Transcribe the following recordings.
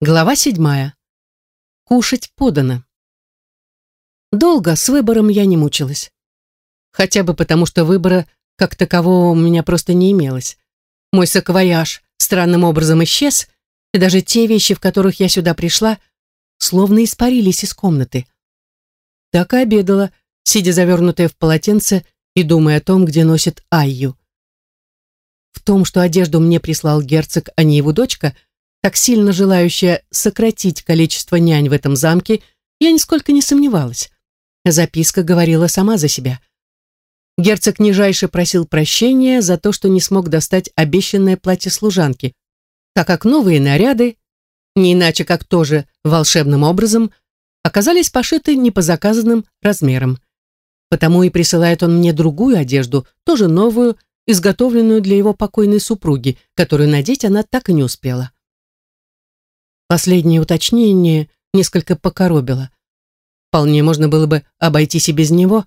Глава седьмая. Кушать подано. Долго с выбором я не мучилась. Хотя бы потому, что выбора как такового у меня просто не имелось. Мой саквояж странным образом исчез, и даже те вещи, в которых я сюда пришла, словно испарились из комнаты. Так и обедала, сидя завернутая в полотенце и думая о том, где носит Айю. В том, что одежду мне прислал герцог, а не его дочка – так сильно желающая сократить количество нянь в этом замке, я нисколько не сомневалась. Записка говорила сама за себя. Герцог нижайше просил прощения за то, что не смог достать обещанное платье служанки, так как новые наряды, не иначе как тоже волшебным образом, оказались пошиты не по заказанным размерам. Потому и присылает он мне другую одежду, тоже новую, изготовленную для его покойной супруги, которую надеть она так и не успела. Последнее уточнение несколько покоробило. Вполне можно было бы обойтись и без него,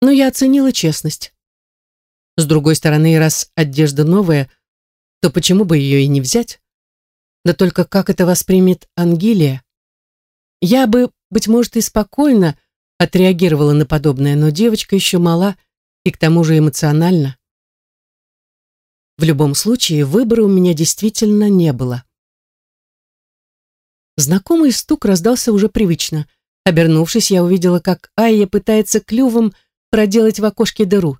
но я оценила честность. С другой стороны, раз одежда новая, то почему бы ее и не взять? Да только как это воспримет Ангелия? Я бы, быть может, и спокойно отреагировала на подобное, но девочка еще мала и к тому же эмоциональна. В любом случае, выбора у меня действительно не было. Знакомый стук раздался уже привычно. Обернувшись, я увидела, как Айя пытается клювом проделать в окошке дыру.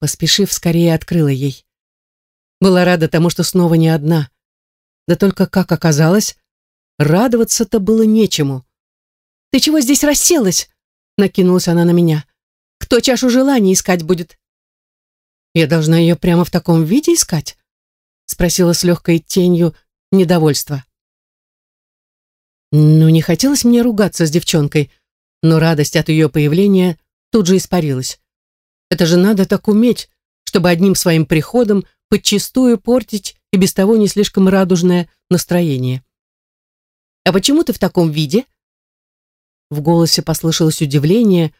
Поспешив, скорее открыла ей. Была рада тому, что снова не одна. Да только, как оказалось, радоваться-то было нечему. «Ты чего здесь расселась?» — накинулась она на меня. «Кто чашу желаний искать будет?» «Я должна ее прямо в таком виде искать?» — спросила с легкой тенью недовольства. Ну, не хотелось мне ругаться с девчонкой, но радость от ее появления тут же испарилась. Это же надо так уметь, чтобы одним своим приходом подчистую портить и без того не слишком радужное настроение. «А почему ты в таком виде?» В голосе послышалось удивление,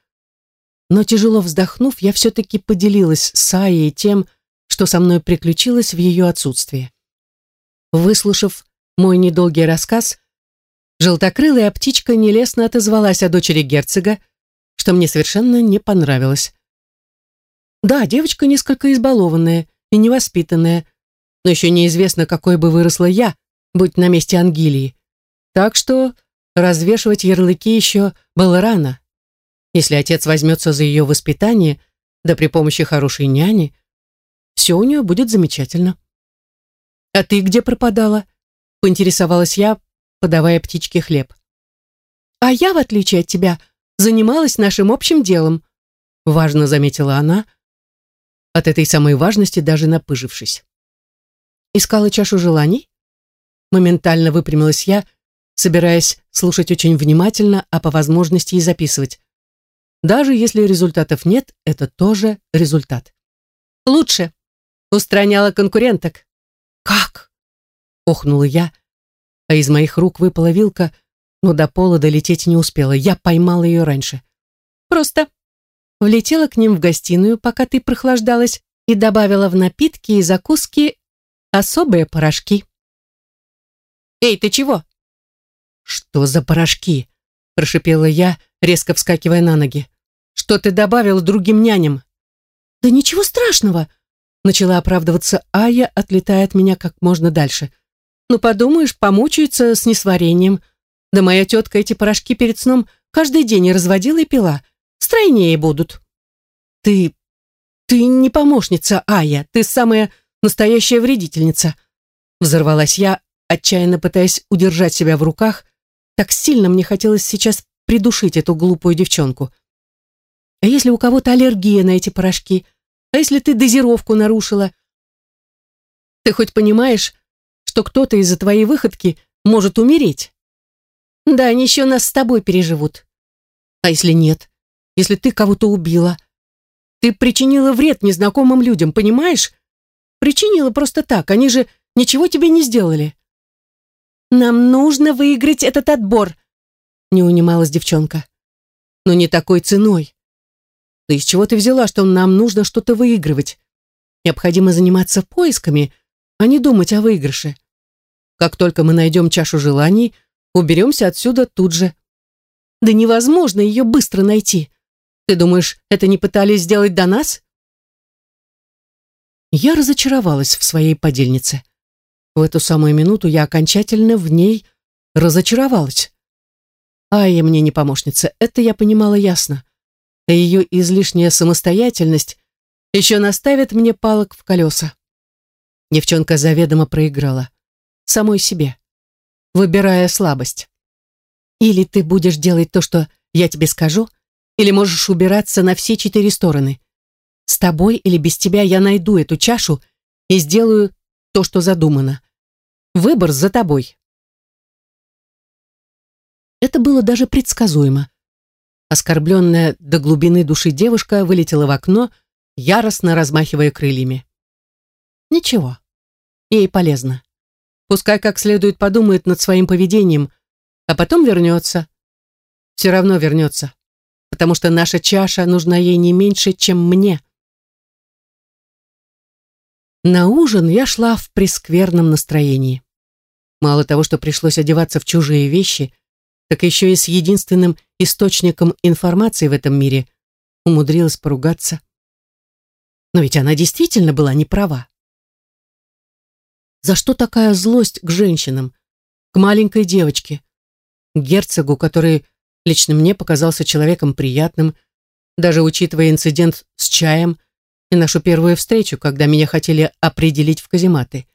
но тяжело вздохнув, я все-таки поделилась с Аей тем, что со мной приключилось в ее отсутствие. Выслушав мой недолгий рассказ, Желтокрылая птичка нелестно отозвалась о дочери герцога, что мне совершенно не понравилось. Да, девочка несколько избалованная и невоспитанная, но еще неизвестно, какой бы выросла я, будь на месте Ангелии. Так что развешивать ярлыки еще было рано. Если отец возьмется за ее воспитание, да при помощи хорошей няни, все у нее будет замечательно. «А ты где пропадала?» — поинтересовалась я, подавая птичке хлеб. «А я, в отличие от тебя, занималась нашим общим делом», важно заметила она, от этой самой важности даже напыжившись. «Искала чашу желаний?» Моментально выпрямилась я, собираясь слушать очень внимательно, а по возможности и записывать. Даже если результатов нет, это тоже результат. «Лучше!» Устраняла конкуренток. «Как?» — охнула я, а из моих рук выпала вилка, но до пола долететь не успела. Я поймала ее раньше. Просто влетела к ним в гостиную, пока ты прохлаждалась, и добавила в напитки и закуски особые порошки. «Эй, ты чего?» «Что за порошки?» – прошипела я, резко вскакивая на ноги. «Что ты добавил другим няням?» «Да ничего страшного!» – начала оправдываться Ая, отлетая от меня как можно дальше – ну, подумаешь, помучаются с несварением. Да моя тетка эти порошки перед сном каждый день разводила и пила. Стройнее будут. Ты... ты не помощница, Ая. Ты самая настоящая вредительница. Взорвалась я, отчаянно пытаясь удержать себя в руках. Так сильно мне хотелось сейчас придушить эту глупую девчонку. А если у кого-то аллергия на эти порошки? А если ты дозировку нарушила? Ты хоть понимаешь, что кто-то из-за твоей выходки может умереть. Да, они еще нас с тобой переживут. А если нет? Если ты кого-то убила? Ты причинила вред незнакомым людям, понимаешь? Причинила просто так, они же ничего тебе не сделали. Нам нужно выиграть этот отбор, не унималась девчонка. Но не такой ценой. Да из чего ты взяла, что нам нужно что-то выигрывать? Необходимо заниматься поисками, а не думать о выигрыше. Как только мы найдем чашу желаний, уберемся отсюда тут же. Да невозможно ее быстро найти. Ты думаешь, это не пытались сделать до нас? Я разочаровалась в своей подельнице. В эту самую минуту я окончательно в ней разочаровалась. Айя мне не помощница, это я понимала ясно. А ее излишняя самостоятельность еще наставит мне палок в колеса. Девчонка заведомо проиграла. Самой себе. Выбирая слабость. Или ты будешь делать то, что я тебе скажу, или можешь убираться на все четыре стороны. С тобой или без тебя я найду эту чашу и сделаю то, что задумано. Выбор за тобой. Это было даже предсказуемо. Оскорбленная до глубины души девушка вылетела в окно, яростно размахивая крыльями. Ничего, ей полезно. Пускай как следует подумает над своим поведением, а потом вернется. Все равно вернется, потому что наша чаша нужна ей не меньше, чем мне. На ужин я шла в прескверном настроении. Мало того, что пришлось одеваться в чужие вещи, так еще и с единственным источником информации в этом мире умудрилась поругаться. Но ведь она действительно была не права. За что такая злость к женщинам, к маленькой девочке, к герцогу, который лично мне показался человеком приятным, даже учитывая инцидент с чаем и нашу первую встречу, когда меня хотели определить в казематы.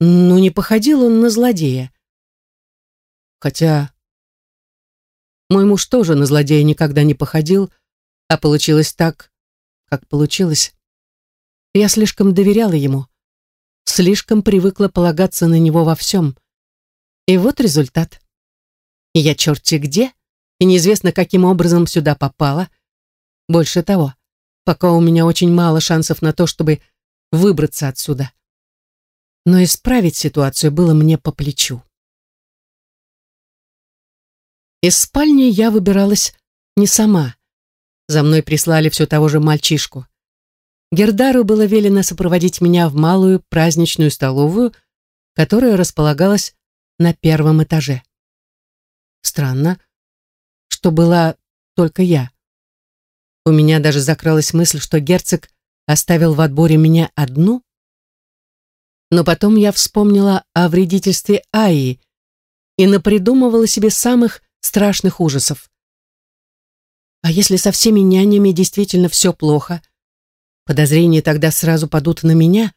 Ну, не походил он на злодея. Хотя мой муж тоже на злодея никогда не походил, а получилось так, как получилось. Я слишком доверяла ему, слишком привыкла полагаться на него во всем. И вот результат. Я черти где, и неизвестно, каким образом сюда попала. Больше того, пока у меня очень мало шансов на то, чтобы выбраться отсюда. Но исправить ситуацию было мне по плечу. Из спальни я выбиралась не сама. За мной прислали все того же мальчишку. Гердару было велено сопроводить меня в малую праздничную столовую, которая располагалась на первом этаже. Странно, что была только я. У меня даже закралась мысль, что герцог оставил в отборе меня одну. Но потом я вспомнила о вредительстве Аи и напридумывала себе самых страшных ужасов. А если со всеми нянями действительно все плохо, подозрения тогда сразу падут на меня,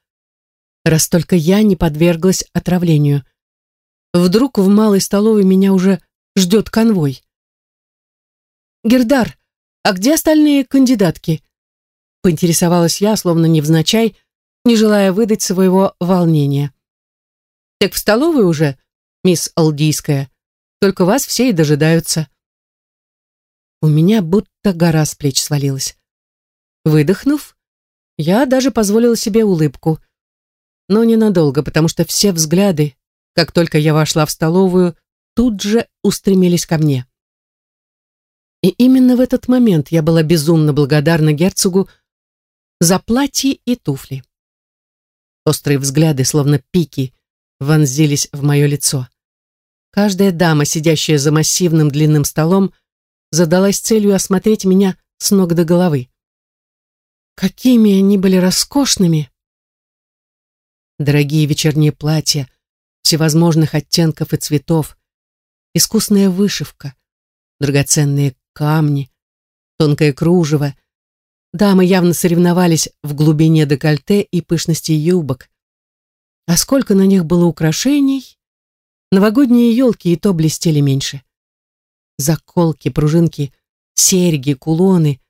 раз только я не подверглась отравлению. Вдруг в малой столовой меня уже ждет конвой. «Гердар, а где остальные кандидатки?» Поинтересовалась я, словно невзначай, не желая выдать своего волнения. «Так в столовой уже, мисс Алдийская?» Только вас все и дожидаются. У меня будто гора с плеч свалилась. Выдохнув, я даже позволила себе улыбку. Но ненадолго, потому что все взгляды, как только я вошла в столовую, тут же устремились ко мне. И именно в этот момент я была безумно благодарна герцогу за платье и туфли. Острые взгляды, словно пики, вонзились в мое лицо. Каждая дама, сидящая за массивным длинным столом, задалась целью осмотреть меня с ног до головы. Какими они были роскошными! Дорогие вечерние платья, всевозможных оттенков и цветов, искусная вышивка, драгоценные камни, тонкое кружево. Дамы явно соревновались в глубине декольте и пышности юбок. А сколько на них было украшений, Новогодние елки и то блестели меньше. Заколки, пружинки, серьги, кулоны,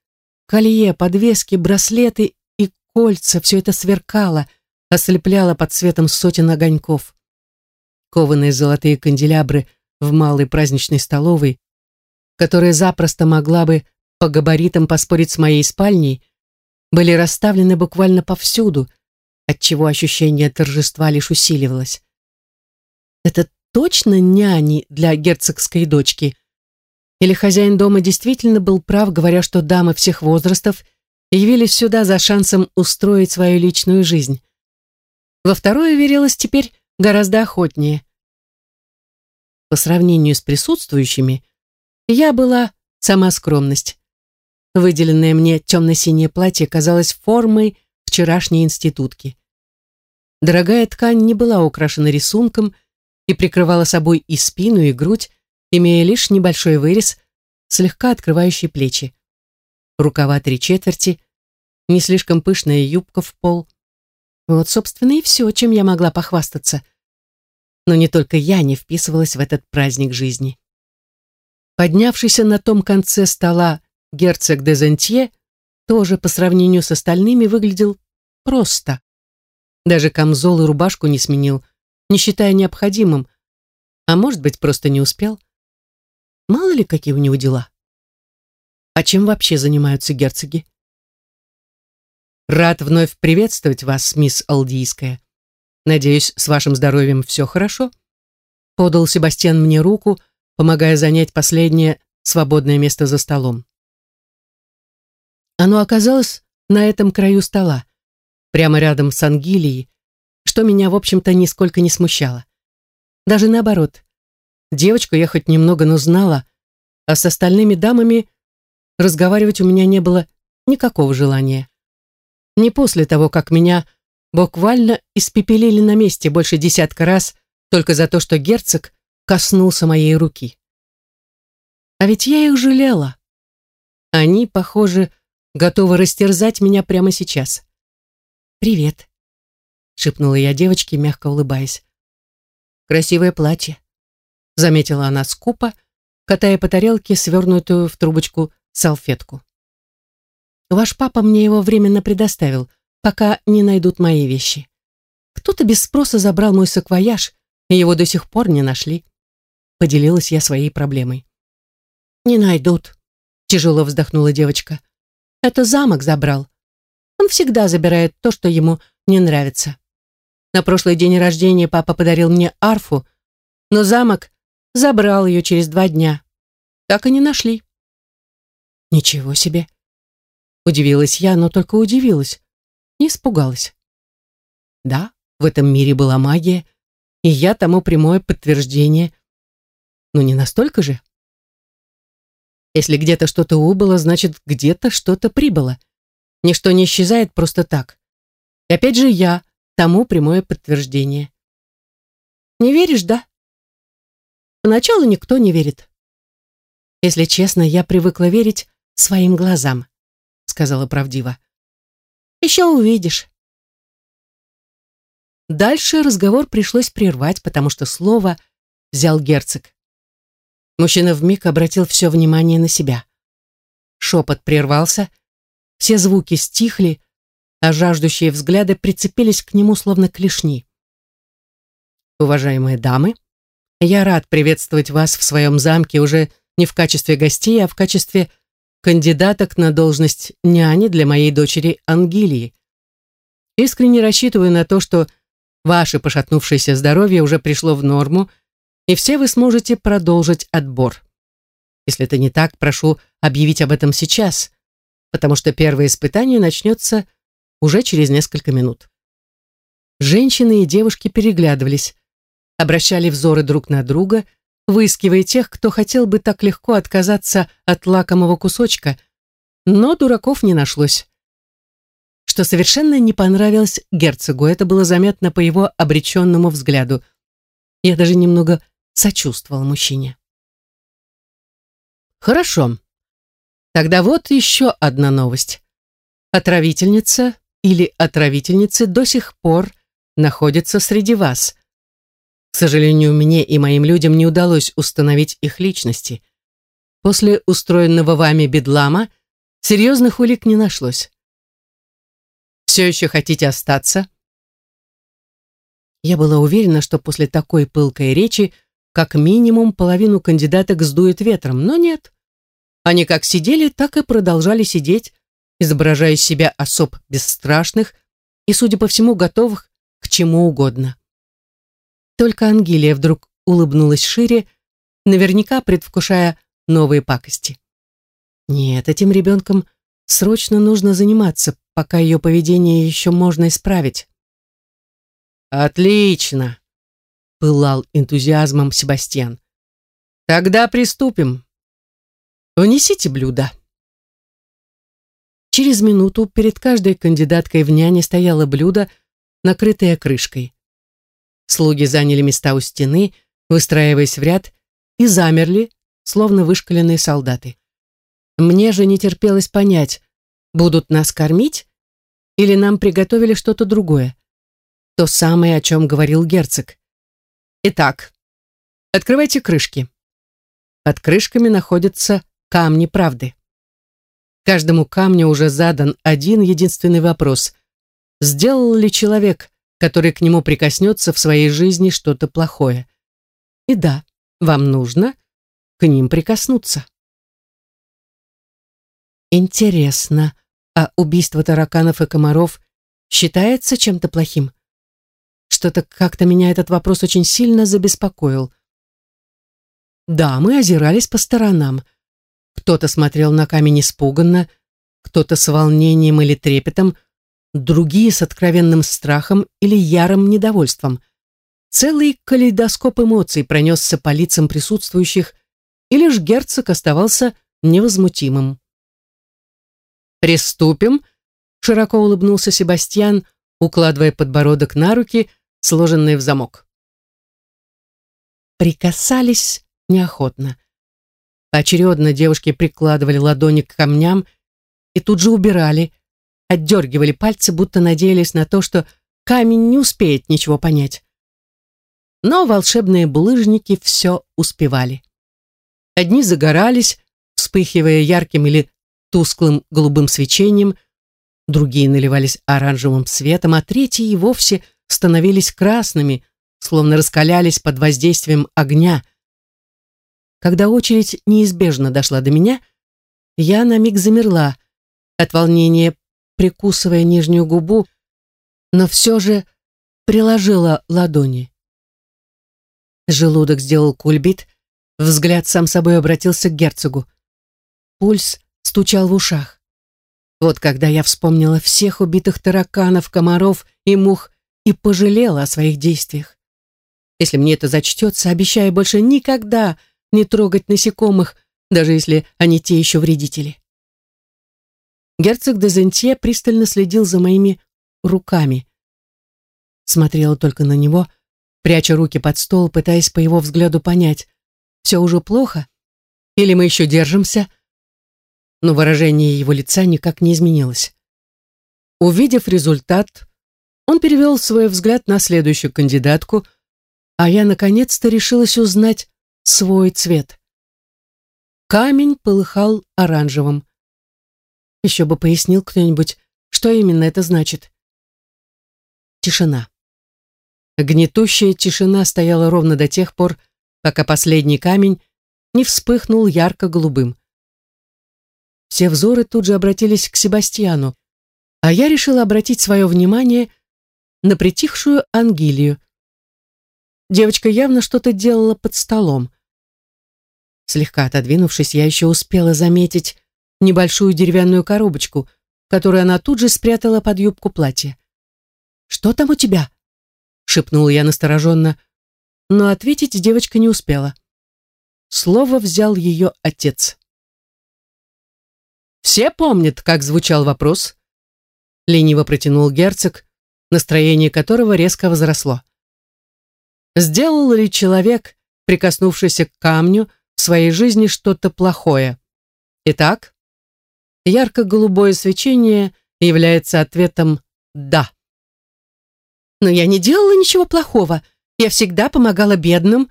колье, подвески, браслеты и кольца — все это сверкало, ослепляло под светом сотен огоньков. Кованые золотые канделябры в малой праздничной столовой, которая запросто могла бы по габаритам поспорить с моей спальней, были расставлены буквально повсюду, отчего ощущение торжества лишь усиливалось. Это точно няни для герцогской дочки? Или хозяин дома действительно был прав, говоря, что дамы всех возрастов явились сюда за шансом устроить свою личную жизнь? Во второе верилось теперь гораздо охотнее. По сравнению с присутствующими, я была сама скромность. Выделенное мне темно-синее платье казалось формой вчерашней институтки. Дорогая ткань не была украшена рисунком и прикрывала собой и спину, и грудь, имея лишь небольшой вырез, слегка открывающий плечи. Рукава три четверти, не слишком пышная юбка в пол. Вот, собственно, и все, чем я могла похвастаться. Но не только я не вписывалась в этот праздник жизни. Поднявшийся на том конце стола герцог де Зентье тоже по сравнению с остальными выглядел просто. Даже камзол и рубашку не сменил, не считая необходимым, а может быть, просто не успел. Мало ли, какие у него дела. А чем вообще занимаются герцоги? Рад вновь приветствовать вас, мисс Алдийская. Надеюсь, с вашим здоровьем все хорошо? Подал Себастьян мне руку, помогая занять последнее свободное место за столом. Оно оказалось на этом краю стола, прямо рядом с Ангилией, что меня, в общем-то, нисколько не смущало. Даже наоборот. Девочку я хоть немного, но знала, а с остальными дамами разговаривать у меня не было никакого желания. Не после того, как меня буквально испепелили на месте больше десятка раз только за то, что герцог коснулся моей руки. А ведь я их жалела. Они, похоже, готовы растерзать меня прямо сейчас. «Привет», — шепнула я девочке, мягко улыбаясь. «Красивое платье», — заметила она скупо, катая по тарелке свернутую в трубочку салфетку. «Ваш папа мне его временно предоставил, пока не найдут мои вещи. Кто-то без спроса забрал мой саквояж, и его до сих пор не нашли». Поделилась я своей проблемой. «Не найдут», — тяжело вздохнула девочка. «Это замок забрал. Он всегда забирает то, что ему не нравится. На прошлый день рождения папа подарил мне арфу, но замок забрал ее через два дня. Так и не нашли». «Ничего себе!» Удивилась я, но только удивилась, не испугалась. Да, в этом мире была магия, и я тому прямое подтверждение. Но не настолько же. Если где-то что-то убыло, значит, где-то что-то прибыло. Ничто не исчезает просто так. И опять же я тому прямое подтверждение. Не веришь, да? Поначалу никто не верит. Если честно, я привыкла верить своим глазам, сказала правдиво. Еще увидишь. Дальше разговор пришлось прервать, потому что слово взял герцог. Мужчина вмиг обратил все внимание на себя. Шепот прервался, все звуки стихли, а жаждущие взгляды прицепились к нему словно клешни. «Уважаемые дамы, я рад приветствовать вас в своем замке уже не в качестве гостей, а в качестве кандидаток на должность няни для моей дочери Ангелии. Искренне рассчитываю на то, что ваше пошатнувшееся здоровье уже пришло в норму, и все вы сможете продолжить отбор. Если это не так, прошу объявить об этом сейчас, потому что первое испытание начнется уже через несколько минут. Женщины и девушки переглядывались, обращали взоры друг на друга, выискивая тех, кто хотел бы так легко отказаться от лакомого кусочка, но дураков не нашлось. Что совершенно не понравилось герцогу, это было заметно по его обреченному взгляду. Я даже немного сочувствовал мужчине. Хорошо. Тогда вот еще одна новость. Отравительница или отравительницы до сих пор находятся среди вас. К сожалению, мне и моим людям не удалось установить их личности. После устроенного вами бедлама серьезных улик не нашлось. Все еще хотите остаться? Я была уверена, что после такой пылкой речи как минимум половину кандидаток сдует ветром, но нет. Они как сидели, так и продолжали сидеть, изображая из себя особ бесстрашных и, судя по всему, готовых к чему угодно. Только Ангелия вдруг улыбнулась шире, наверняка предвкушая новые пакости. Нет, этим ребенком срочно нужно заниматься, пока ее поведение еще можно исправить. «Отлично!» пылал энтузиазмом Себастьян. «Тогда приступим. Внесите блюдо». Через минуту перед каждой кандидаткой в няне стояло блюдо, накрытое крышкой. Слуги заняли места у стены, выстраиваясь в ряд, и замерли, словно вышкаленные солдаты. Мне же не терпелось понять, будут нас кормить или нам приготовили что-то другое. То самое, о чем говорил герцог. Итак, открывайте крышки. Под крышками находятся камни правды. Каждому камню уже задан один единственный вопрос. Сделал ли человек, который к нему прикоснется в своей жизни, что-то плохое? И да, вам нужно к ним прикоснуться. Интересно, а убийство тараканов и комаров считается чем-то плохим? Что-то как-то меня этот вопрос очень сильно забеспокоил. Да, мы озирались по сторонам. Кто-то смотрел на камень испуганно, кто-то с волнением или трепетом, другие с откровенным страхом или ярым недовольством. Целый калейдоскоп эмоций пронесся по лицам присутствующих, и лишь герцог оставался невозмутимым. «Приступим», — широко улыбнулся Себастьян, укладывая подбородок на руки, сложенные в замок. Прикасались неохотно. Поочередно девушки прикладывали ладони к камням и тут же убирали, отдергивали пальцы, будто надеялись на то, что камень не успеет ничего понять. Но волшебные булыжники все успевали. Одни загорались, вспыхивая ярким или тусклым голубым свечением, другие наливались оранжевым светом, а третьи и вовсе становились красными, словно раскалялись под воздействием огня – когда очередь неизбежно дошла до меня, я на миг замерла, от волнения прикусывая нижнюю губу, но все же приложила ладони. Желудок сделал кульбит, взгляд сам собой обратился к герцогу. Пульс стучал в ушах. Вот когда я вспомнила всех убитых тараканов, комаров и мух и пожалела о своих действиях. Если мне это зачтется, обещаю больше никогда не трогать насекомых, даже если они те еще вредители. Герцог де Зентье пристально следил за моими руками. Смотрела только на него, пряча руки под стол, пытаясь по его взгляду понять, все уже плохо или мы еще держимся, но выражение его лица никак не изменилось. Увидев результат, он перевел свой взгляд на следующую кандидатку, а я наконец-то решилась узнать, свой цвет. Камень полыхал оранжевым. Еще бы пояснил кто-нибудь, что именно это значит. Тишина. Гнетущая тишина стояла ровно до тех пор, пока последний камень не вспыхнул ярко-голубым. Все взоры тут же обратились к Себастьяну, а я решила обратить свое внимание на притихшую Ангелию. Девочка явно что-то делала под столом. Слегка отодвинувшись, я еще успела заметить небольшую деревянную коробочку, которую она тут же спрятала под юбку платья. «Что там у тебя?» — шепнула я настороженно, но ответить девочка не успела. Слово взял ее отец. «Все помнят, как звучал вопрос?» Лениво протянул герцог, настроение которого резко возросло. «Сделал ли человек, прикоснувшийся к камню, в своей жизни что-то плохое. Итак, ярко-голубое свечение является ответом «да». «Но я не делала ничего плохого. Я всегда помогала бедным»,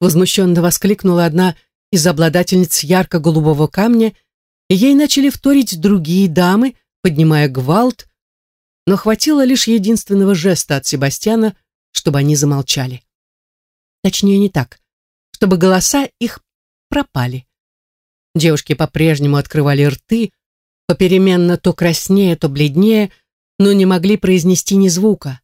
возмущенно воскликнула одна из обладательниц ярко-голубого камня, и ей начали вторить другие дамы, поднимая гвалт, но хватило лишь единственного жеста от Себастьяна, чтобы они замолчали. Точнее, не так, чтобы голоса их пропали. Девушки по-прежнему открывали рты, попеременно то краснее, то бледнее, но не могли произнести ни звука.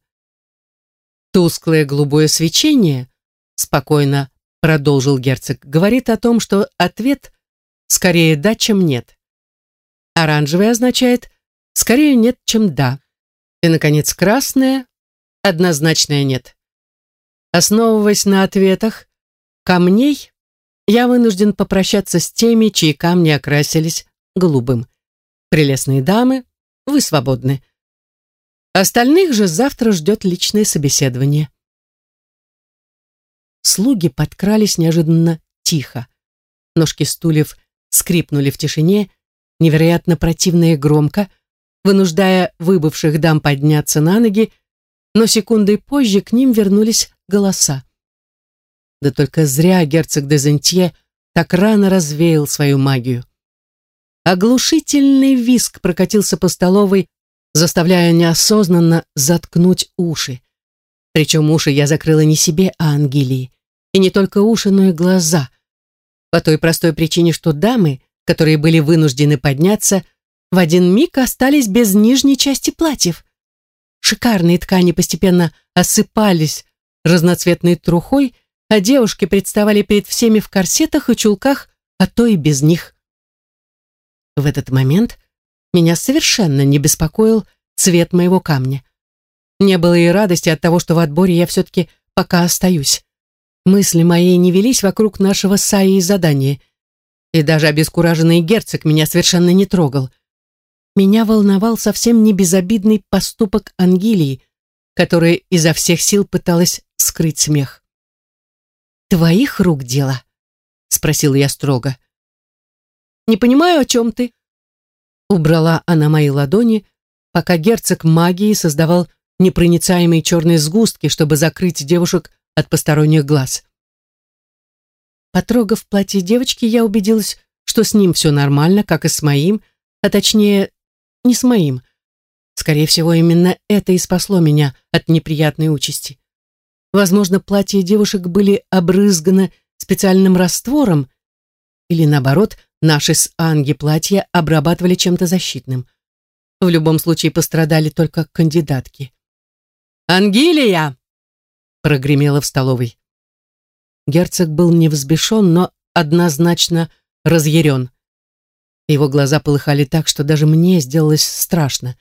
Тусклое голубое свечение, спокойно продолжил герцог, говорит о том, что ответ скорее да, чем нет. Оранжевый означает скорее нет, чем да. И, наконец, красное однозначное нет. Основываясь на ответах камней, я вынужден попрощаться с теми, чьи камни окрасились голубым. Прелестные дамы, вы свободны. Остальных же завтра ждет личное собеседование. Слуги подкрались неожиданно тихо. Ножки стульев скрипнули в тишине, невероятно противно и громко, вынуждая выбывших дам подняться на ноги, но секундой позже к ним вернулись голоса. Да только зря герцог де Зентье так рано развеял свою магию. Оглушительный виск прокатился по столовой, заставляя неосознанно заткнуть уши. Причем уши я закрыла не себе, а Ангелии. И не только уши, но и глаза. По той простой причине, что дамы, которые были вынуждены подняться, в один миг остались без нижней части платьев. Шикарные ткани постепенно осыпались разноцветной трухой, а девушки представали перед всеми в корсетах и чулках, а то и без них. В этот момент меня совершенно не беспокоил цвет моего камня. Не было и радости от того, что в отборе я все-таки пока остаюсь. Мысли мои не велись вокруг нашего Саи задания, и даже обескураженный герцог меня совершенно не трогал. Меня волновал совсем не безобидный поступок Ангелии, которая изо всех сил пыталась скрыть смех. «Твоих рук дело?» — спросила я строго. «Не понимаю, о чем ты?» Убрала она мои ладони, пока герцог магии создавал непроницаемые черные сгустки, чтобы закрыть девушек от посторонних глаз. Потрогав платье девочки, я убедилась, что с ним все нормально, как и с моим, а точнее, не с моим. Скорее всего, именно это и спасло меня от неприятной участи. Возможно, платья девушек были обрызганы специальным раствором, или наоборот, наши с Анги платья обрабатывали чем-то защитным. В любом случае пострадали только кандидатки. «Ангелия!» — прогремело в столовой. Герцог был не взбешен, но однозначно разъярен. Его глаза полыхали так, что даже мне сделалось страшно.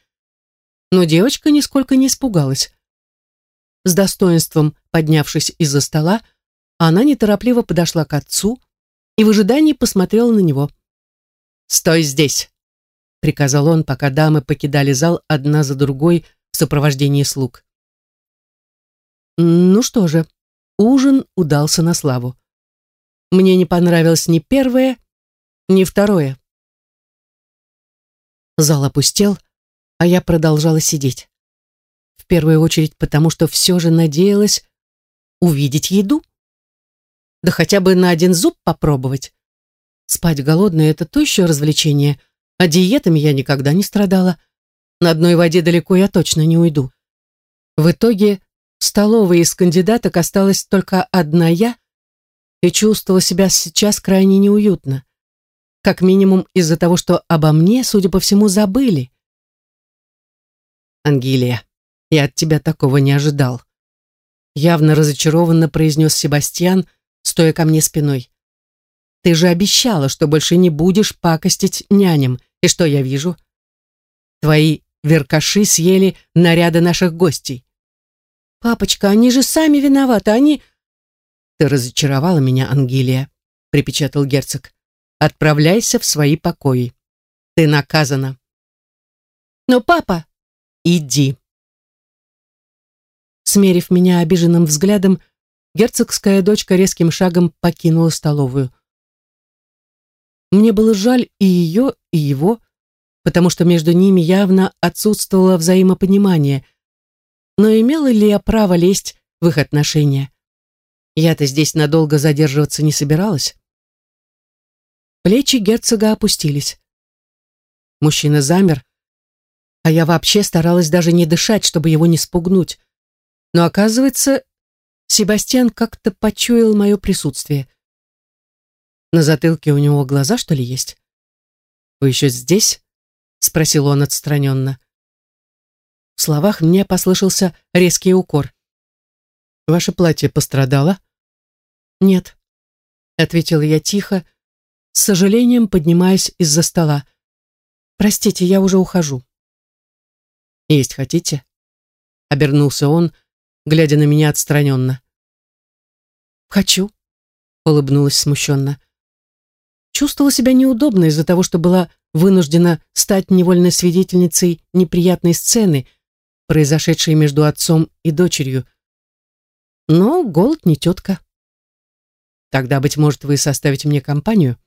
Но девочка нисколько не испугалась. С достоинством поднявшись из-за стола, она неторопливо подошла к отцу и в ожидании посмотрела на него. «Стой здесь!» — приказал он, пока дамы покидали зал одна за другой в сопровождении слуг. Ну что же, ужин удался на славу. Мне не понравилось ни первое, ни второе. Зал опустел, а я продолжала сидеть. В первую очередь потому, что все же надеялась увидеть еду. Да хотя бы на один зуб попробовать. Спать голодной — это то еще развлечение, а диетами я никогда не страдала. На одной воде далеко я точно не уйду. В итоге в столовой из кандидаток осталась только одна я и чувствовала себя сейчас крайне неуютно. Как минимум из-за того, что обо мне, судя по всему, забыли. Ангелия, я от тебя такого не ожидал. Явно разочарованно произнес Себастьян, стоя ко мне спиной. Ты же обещала, что больше не будешь пакостить няням. И что я вижу? Твои веркаши съели наряды наших гостей. Папочка, они же сами виноваты, они... Ты разочаровала меня, Ангелия, припечатал герцог. Отправляйся в свои покои. Ты наказана. Но папа... Иди. Смерив меня обиженным взглядом, герцогская дочка резким шагом покинула столовую. Мне было жаль и ее, и его, потому что между ними явно отсутствовало взаимопонимание. Но имела ли я право лезть в их отношения? Я-то здесь надолго задерживаться не собиралась. Плечи герцога опустились. Мужчина замер, а я вообще старалась даже не дышать, чтобы его не спугнуть. Но оказывается, Себастьян как-то почуял мое присутствие. На затылке у него глаза, что ли, есть? «Вы еще здесь?» — спросил он отстраненно. В словах мне послышался резкий укор. «Ваше платье пострадало?» «Нет», — ответила я тихо, с сожалением поднимаясь из-за стола. «Простите, я уже ухожу». «Есть хотите?» — обернулся он, — глядя на меня отстраненно. «Хочу», — улыбнулась смущенно. Чувствовала себя неудобно из-за того, что была вынуждена стать невольной свидетельницей неприятной сцены, произошедшей между отцом и дочерью. Но голод не тетка. Тогда, быть может, вы составите мне компанию?